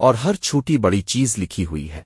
اور ہر چھوٹی بڑی چیز لکھی ہوئی ہے۔